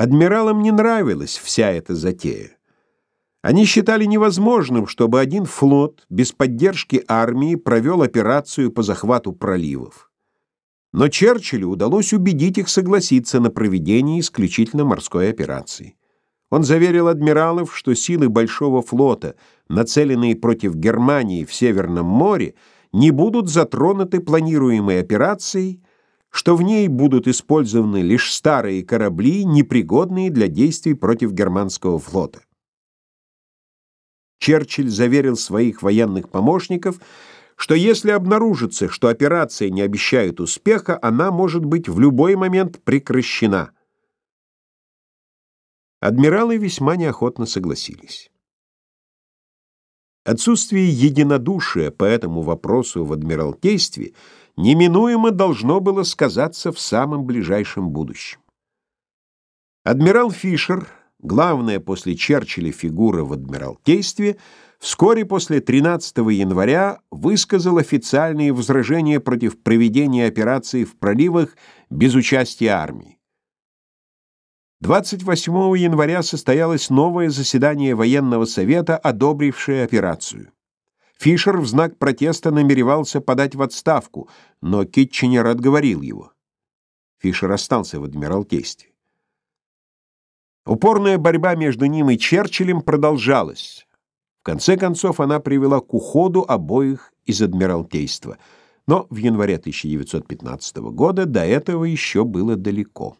Адмиралам не нравилась вся эта затея. Они считали невозможным, чтобы один флот без поддержки армии провел операцию по захвату проливов. Но Черчиллю удалось убедить их согласиться на проведение исключительно морской операции. Он заверил адмиралов, что силы Большого флота, нацеленные против Германии в Северном море, не будут затронуты планируемой операцией, что в ней будут использованы лишь старые корабли, непригодные для действий против германского флота. Черчилль заверил своих военных помощников, что если обнаружится, что операция не обещает успеха, она может быть в любой момент прекращена. Адмиралы весьма неохотно согласились. Отсутствие единодушия по этому вопросу в Адмиралтействе – неминуемо должно было сказаться в самом ближайшем будущем. Адмирал Фишер, главная после Черчилля фигура в Адмиралтействе, вскоре после 13 января высказал официальные возражения против проведения операции в проливах без участия армии. 28 января состоялось новое заседание военного совета, одобрившее операцию. Фишер в знак протеста намеревался подать в отставку, но Китченер отговорил его. Фишер остался в Адмиралтействе. Упорная борьба между ним и Черчиллем продолжалась. В конце концов она привела к уходу обоих из Адмиралтейства, но в январе 1915 года до этого еще было далеко.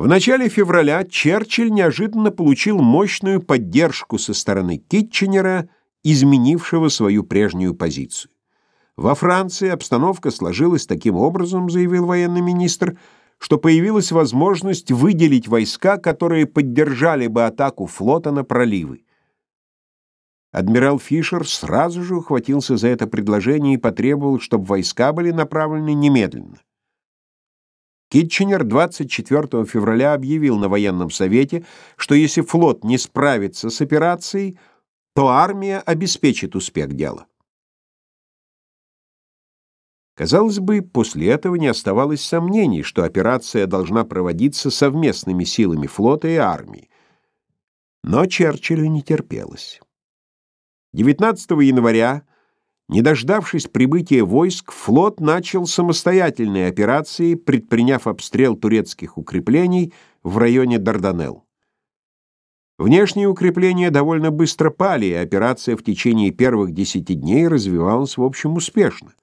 В начале февраля Черчилль неожиданно получил мощную поддержку со стороны Китченера, изменившего свою прежнюю позицию. Во Франции обстановка сложилась таким образом, заявил военный министр, что появилась возможность выделить войска, которые поддержали бы атаку флота на проливы. Адмирал Фишер сразу же ухватился за это предложение и потребовал, чтобы войска были направлены немедленно. Китченер 24 февраля объявил на военном совете, что если флот не справится с операцией, то армия обеспечит успех дела. Казалось бы, после этого не оставалось сомнений, что операция должна проводиться совместными силами флота и армии. Но Черчиллю не терпелось. 19 января не дождавшись прибытия войск, флот начал самостоятельные операции, предприняв обстрел турецких укреплений в районе Дарданелл. Внешние укрепления довольно быстро пали, и операция в течение первых десяти дней развивалась в общем успешно.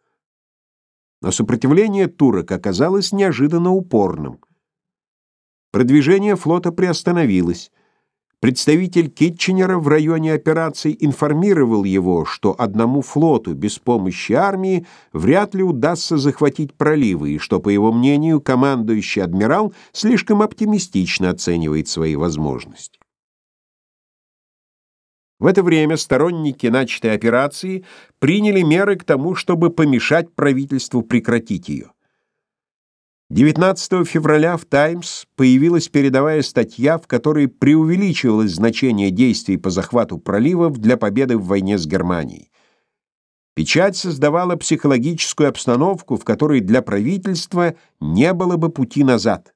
Но сопротивление турок оказалось неожиданно упорным. Продвижение флота приостановилось. Представитель Китченера в районе операции информировал его, что одному флоту без помощи армии вряд ли удастся захватить проливы, и что, по его мнению, командующий адмирал слишком оптимистично оценивает свои возможности. В это время сторонники начатой операции приняли меры к тому, чтобы помешать правительству прекратить ее. 19 февраля в «Таймс» появилась передовая статья, в которой преувеличивалось значение действий по захвату проливов для победы в войне с Германией. Печать создавала психологическую обстановку, в которой для правительства не было бы пути назад.